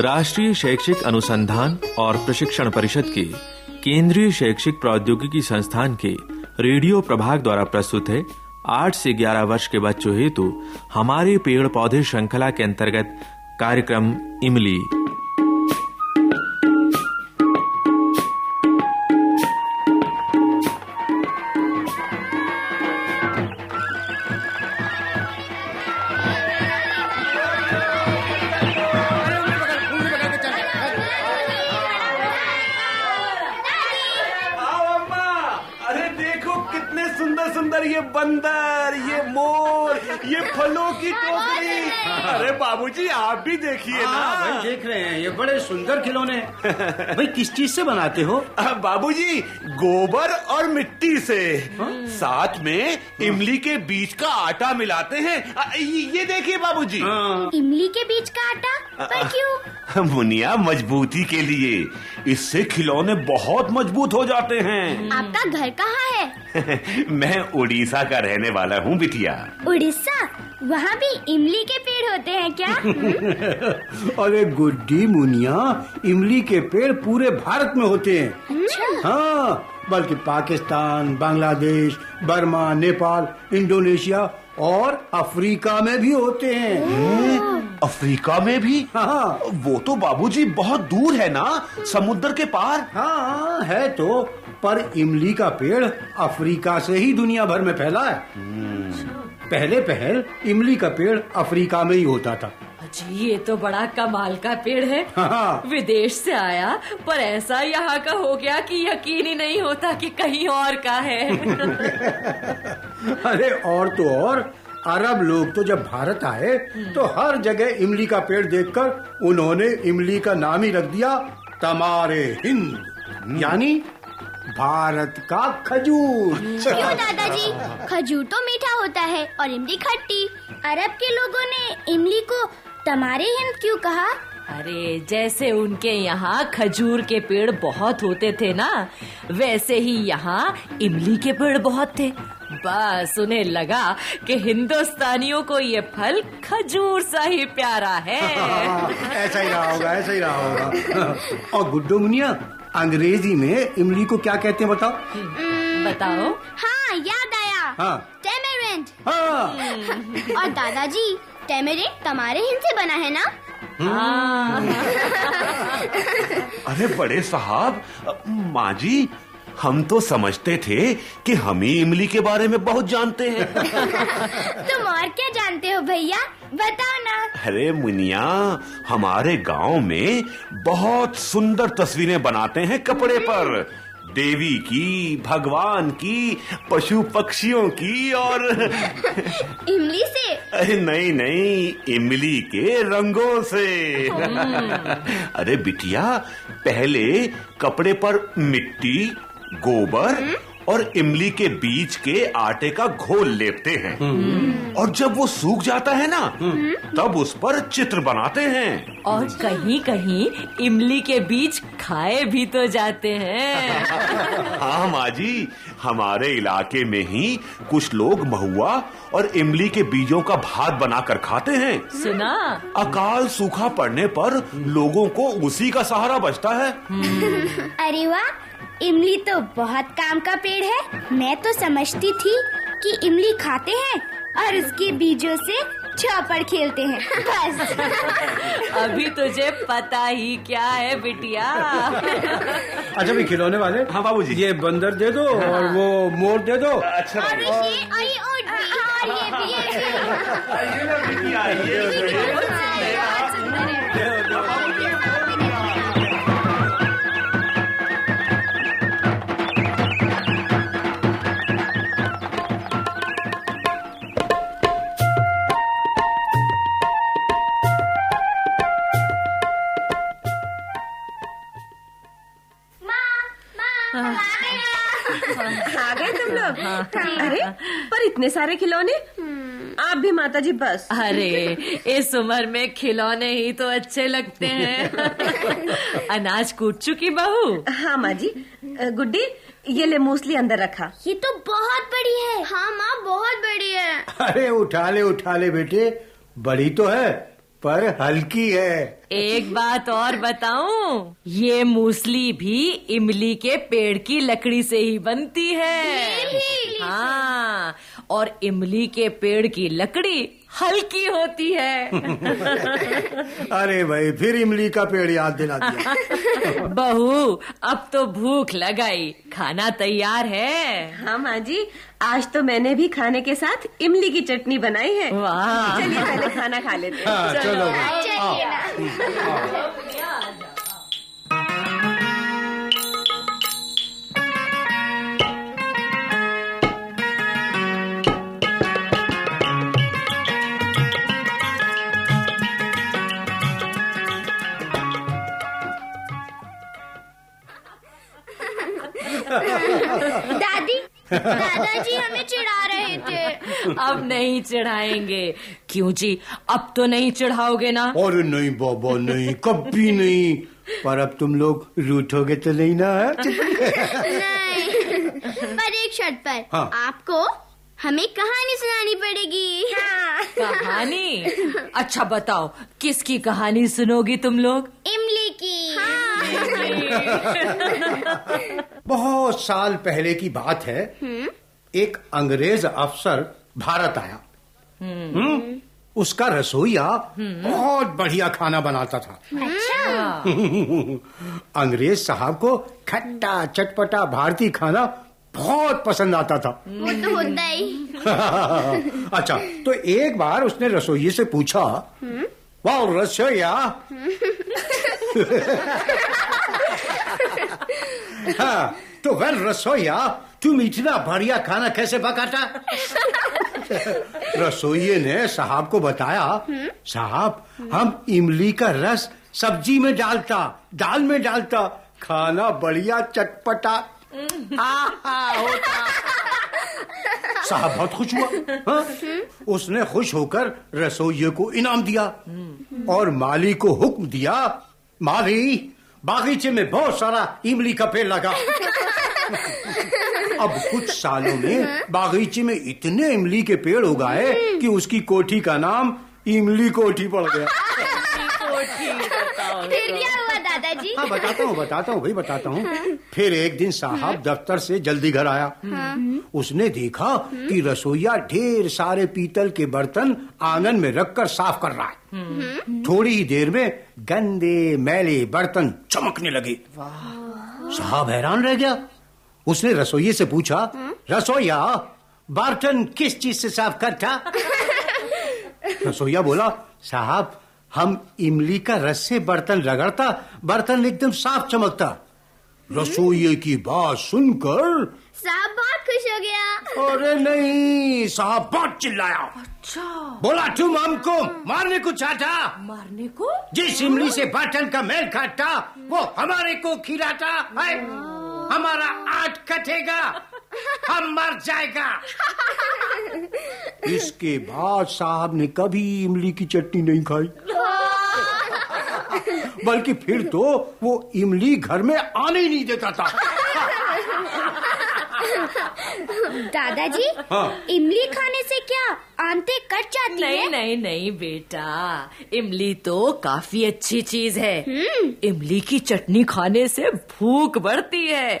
राष्ट्रीय शैक्षिक अनुसंधान और प्रशिक्षण परिषद के केंद्रीय शैक्षिक प्रौद्योगिकी संस्थान के रेडियो प्रभाग द्वारा प्रस्तुत है। आठ से ग्यारह वर्ष के बच्चों हेतु हमारे पेड़ पौधे श्रृंखला के अंतर्गत कार्यक्रम इमली। बंदर ये मोर ये फलों की टोकरी। अरे बाबूजी आप भी देखिए हाँ ना भाई देख रहे हैं ये बड़े सुंदर खिलौने। भाई किस चीज़ से बनाते हो? बाबूजी गोबर और मिट्टी से। साथ में इमली के बीज का आटा मिलाते हैं। ये देखिए बाबूजी। हाँ, इमली के बीज का आटा? पर क्यों? मुनिया मजबूती के लिए। इससे खिलौने बहुत मज़बूत हो जाते हैं। आपका घर कहाँ है? मैं उड़ीसा का रहने वाला हूँ बिटिया। उड़ीसा? वहाँ भी इमली के पेड़ होते हैं क्या? अरे गुड्डी मुनिया इमली के पेड़ पूरे भारत में होते हैं। अच्छा। हाँ बल्कि पाकिस्तान बांग्लादेश बर्मा नेपाल इंडोनेशिया और अफ्रीका में भी होते हैं। अफ्रीका में भी? हाँ। वो तो बाबूजी बहुत दूर है ना? समुद्र के पार? हाँ है तो। पर इमली का पेड़ अफ्रीका से ही दुनिया भर में फैला है। पहले पहल इमली का पेड़ अफ्रीका में ही होता था। जी ये तो बड़ा कमाल का पेड़ है। हाँ। विदेश से आया पर ऐसा यहाँ का हो गया कि यकीन ही नहीं होता कि कहीं और का है। अरे और तो और। अरब लोग तो जब भारत आए तो हर जगह इमली का पेड़ देखकर उन्होंने इमली का नाम ही रख दिया तमारे हिंद। यानी भारत का खजूर। क्यों दादाजी? खजूर तो मीठा होता है और इमली खट्टी। अरब के लोगों ने इमली को तमारे हिंद क्यों कहा? अरे जैसे उनके यहाँ खजूर के पेड़ बहुत होते थे ना वैसे ही यहाँ इमली के पेड़ बहुत थे। बस उन्हें लगा कि हिंदुस्तानियों को ये फल खजूर सा ही प्यारा है हाँ, ऐसा ही रहा होगा ऐसा ही रहा होगा। और गुड्डो मुनिया अंग्रेज़ी में इमली को क्या कहते हैं बताओ? बताओ। हाँ याद आया। हाँ। टेमेरेंट। हाँ। और दादाजी टेमेरेंट तुम्हारे हिंद से बना है ना? हाँ। अरे बड़े साहब माँ जी हम तो समझते थे कि हम ही इमली के बारे में बहुत जानते हैं। तुम और क्या जानते हो भैया? बताओ ना। अरे मुनिया हमारे गाँव में बहुत सुंदर तस्वीरें बनाते हैं कपड़े पर। देवी की भगवान की पशु पक्षियों की और इमली से? अरे नहीं नहीं इमली के रंगों से। अरे बिटिया पहले कपड़े पर मिट्टी गोबर और इमली के बीज के आटे का घोल लेपते हैं। और जब वो सूख जाता है ना तब उस पर चित्र बनाते हैं। और कहीं कहीं इमली के बीज खाए भी तो जाते हैं। हाँ माँ जी हमारे इलाके में ही कुछ लोग महुआ और इमली के बीजों का भात बनाकर खाते हैं। सुना? अकाल सूखा पड़ने पर लोगों को उसी का सहारा बचता है। अरे वाह इमली तो बहुत काम का पेड़ है। मैं तो समझती थी कि इमली खाते हैं और उसके बीजों से चौपड़ खेलते हैं। बस। अभी तुझे पता ही क्या है बिटिया। अच्छा भाई खिलौने वाले? हाँ बाबूजी। ये बंदर दे दो और वो मोर दे दो। अच्छा और ये और ये ऊँट भी। और ये भी ये भी बहुत सुंदर है। आ गए तुम लोग अरे पर इतने सारे खिलौने? आप भी माता जी बस अरे इस उम्र में खिलौने ही तो अच्छे लगते हैं। अनाज कूट चुकी बहू। हाँ माँ जी। गुड्डी ये ले मूसली अंदर रखा। ये तो बहुत बड़ी है। हाँ माँ बहुत बड़ी है। अरे उठा ले उठा ले बेटे। बड़ी तो है। पर हल्की है। एक बात और बताऊँ ये मूसली भी इमली के पेड़ की लकड़ी से ही बनती है। हाँ और इमली के पेड़ की लकड़ी हल्की होती है। अरे भाई फिर इमली का पेड़ याद दिला दिया बहू अब तो भूख लगाई। खाना तैयार है। हाँ माँ जी आज तो मैंने भी खाने के साथ इमली की चटनी बनाई है। वाह। चलिए पहले खाना खा लेते हैं। हाँ, चलो। दादाजी हमें चिढ़ा रहे थे। अब नहीं चढ़ाएँगे। क्यों जी? अब तो नहीं चढ़ाओगे ना? अरे नहीं बाबा नहीं कभी नहीं। पर अब तुम लोग रूठोगे तो नहीं ना नहीं। पर एक शर्त पर हाँ। आपको हमें कहानी सुनानी पड़ेगी। हाँ। कहानी? अच्छा बताओ किसकी कहानी सुनोगी तुम लोग? इमली की। बहुत साल पहले की बात है। एक अंग्रेज़ अफसर भारत आया। हम्म, उसका रसोईया बहुत बढ़िया खाना बनाता था। अच्छा। अंग्रेज़ साहब को खट्टा चटपटा भारतीय खाना बहुत पसंद आता था। वो तो होता ही। अच्छा तो एक बार उसने रसोई से पूछा वाह रसोईया। हाँ तो वह रसोईया तुम इतना बढ़िया खाना कैसे पकाता? रसोइये ने साहब को बताया साहब हम इमली का रस सब्ज़ी में डालता दाल में डालता खाना बढ़िया चटपटा। होता। साहब बहुत खुश हुआ हाँ? उसने खुश होकर रसोइये को इनाम दिया और माली को हुक्म दिया माली बागीचे में बहुत सारा इमली का पेड़ लगा। अब कुछ सालों में बागीचे में इतने इमली के पेड़ उगाए कि उसकी कोठी का नाम इमली कोठी पड़ गया। फिर क्या दादाजी हाँ बताता हूँ बताता हूँ भाई बताता हूँ। फिर एक दिन साहब दफ्तर से जल्दी घर आया। उसने देखा कि रसोईया ढेर सारे पीतल के बर्तन आँगन में रखकर साफ़ कर रहा है। थोड़ी ही देर में गंदे मैले बर्तन चमकने लगे। साहब हैरान रह गया। उसने रसोइये से पूछा रसोईया बर्तन किस चीज़ से साफ़ करता? रसोईया बोला साहब हम इमली का रस से बर्तन रगड़ता बर्तन एकदम साफ़ चमकता। रसोइये की बात सुनकर साहब बहुत खुश हो गया। अरे नहीं साहब बहुत चिल्लाया। अच्छा। बोला तुम हमको मारने को चाहता? मारने को? जिस इमली से बर्तन का मेल काटता वो हमारे को खिलाता। है। हमारा आट कटेगा। हम मर जाएगा। इसके बाद साहब ने कभी इमली की चटनी नहीं खाई। बल्कि फिर तो वो इमली घर में आने ही नहीं देता था। दादाजी हाँ। इमली खाने से क्या आंतें कट जाती नहीं है? नहीं नहीं बेटा। इमली तो काफ़ी अच्छी चीज़ है। इमली की चटनी खाने से भूख बढ़ती है।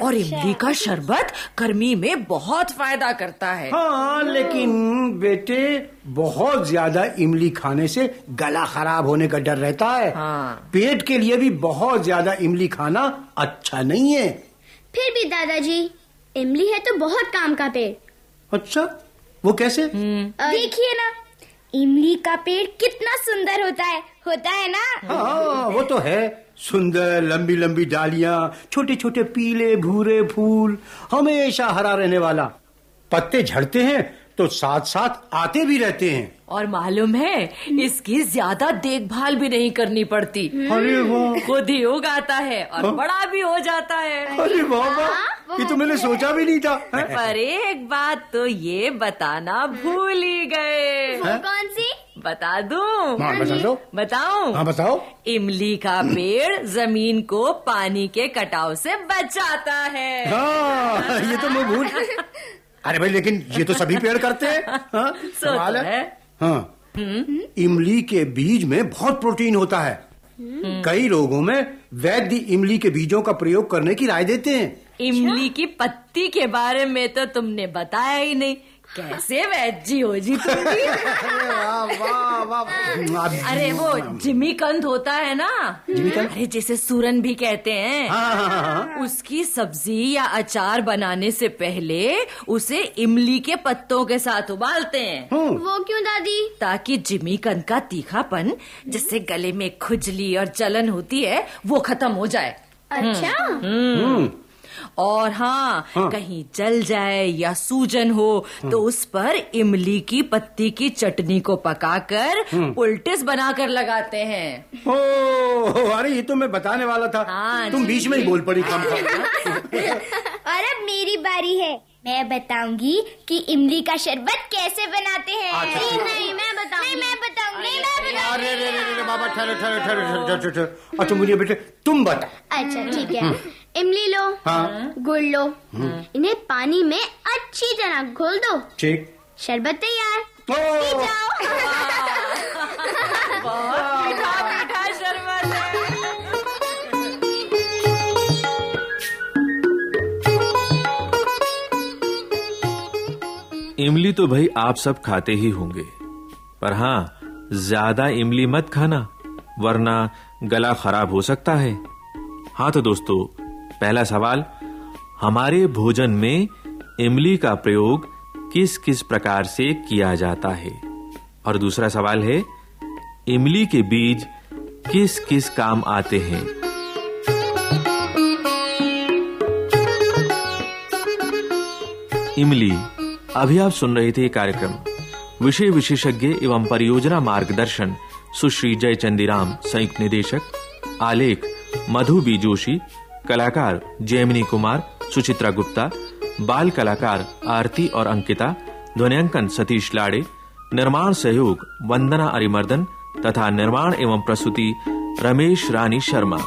और इमली का शरबत गर्मी में बहुत फ़ायदा करता है। हाँ लेकिन बेटे बहुत ज़्यादा इमली खाने से गला खराब होने का डर रहता है। हाँ। पेट के लिए भी बहुत ज़्यादा इमली खाना अच्छा नहीं है। फिर भी दादाजी इमली है तो बहुत काम का पेड़। अच्छा वो कैसे? देखिए ना इमली का पेड़ कितना सुंदर होता है होता है ना? हाँ वो तो है। सुंदर लंबी लंबी डालियाँ छोटे छोटे पीले भूरे फूल हमेशा हरा रहने वाला। पत्ते झड़ते हैं तो साथ साथ आते भी रहते हैं। और मालूम है इसकी ज़्यादा देखभाल भी नहीं करनी पड़ती। अरे वाह। खुद ही उगाता है और बड़ा भी हो जाता है। अरे वाह वाह। ये तो मैंने सोचा भी नहीं था हैं? पर एक बात तो ये बताना भूल ही गए। कौन सी? बता दूँ। हाँ बता दो। बताऊँ? हाँ बताओ। इमली का पेड़ ज़मीन को पानी के कटाव से बचाता है। हाँ ये तो मैं भूल अरे भाई लेकिन ये तो सभी पेड़ करते हैं। हाँ, सवाल है? हाँ। इमली के बीज में बहुत प्रोटीन होता है। कई लोगों में वैद्य इमली के बीजों का प्रयोग करने की राय देते हैं। इमली की पत्ती के बारे में तो तुमने बताया ही नहीं। कैसे वैद जी हो जी तुम भी? वाह वाह वाह। अरे वो जिमी कंद होता है ना? अरे जिसे सूरन भी कहते हैं। हाँ, हाँ, हाँ, हाँ। उसकी सब्ज़ी या अचार बनाने से पहले उसे इमली के पत्तों के साथ उबालते हैं। वो क्यों दादी? ताकि जिमी कंद का तीखापन जिससे गले में खुजली और जलन होती है वो खत्म हो जाए। अच्छा। हम्म, और हाँ, कहीं जल जाए या सूजन हो तो उस पर इमली की पत्ती की चटनी को पकाकर उल्टिस बनाकर लगाते हैं। ओ अरे ये तो मैं बताने वाला था। हाँ, तुम बीच में ही बोल पड़ी कम और अब मेरी बारी है। मैं बताऊँगी कि इमली का शरबत कैसे बनाते हैं। अच्छा, नहीं नहीं मैं बताऊँगी। नहीं मैं बताऊँगी। नहीं मैं बताऊँगी अरे रे रे रे बाबा ठहरो ठहरो ठहरो ठहरो ठहरो ठहरो अच्छा मुझे बेटे तुम बता अच्छा ठीक है। इमली लो हाँ। गुड़ लो। इन्हें पानी में अच्छी तरह घोल दो। ठीक। शरबत तैयार। है। इमली तो भाई आप सब खाते ही होंगे। पर हाँ ज़्यादा इमली मत खाना वरना गला खराब हो सकता है। हाँ तो दोस्तों पहला सवाल, हमारे भोजन में इमली का प्रयोग किस किस प्रकार से किया जाता है? और दूसरा सवाल है, इमली के बीज किस किस काम आते हैं? इमली, अभी आप सुन रहे थे कार्यक्रम, विषय विशेषज्ञ एवं परियोजना मार्गदर्शन सुश्री जय चंदीराम संयुक्त निदेशक, आलेख, मधु बी जोशी कलाकार जेमिनी कुमार, सुचित्रा गुप्ता, बाल कलाकार आरती और अंकिता, ध्वनियांकन सतीश लाड़े, निर्माण सहयोग वंदना अरिमर्दन तथा निर्माण एवं प्रस्तुति रमेश रानी शर्मा।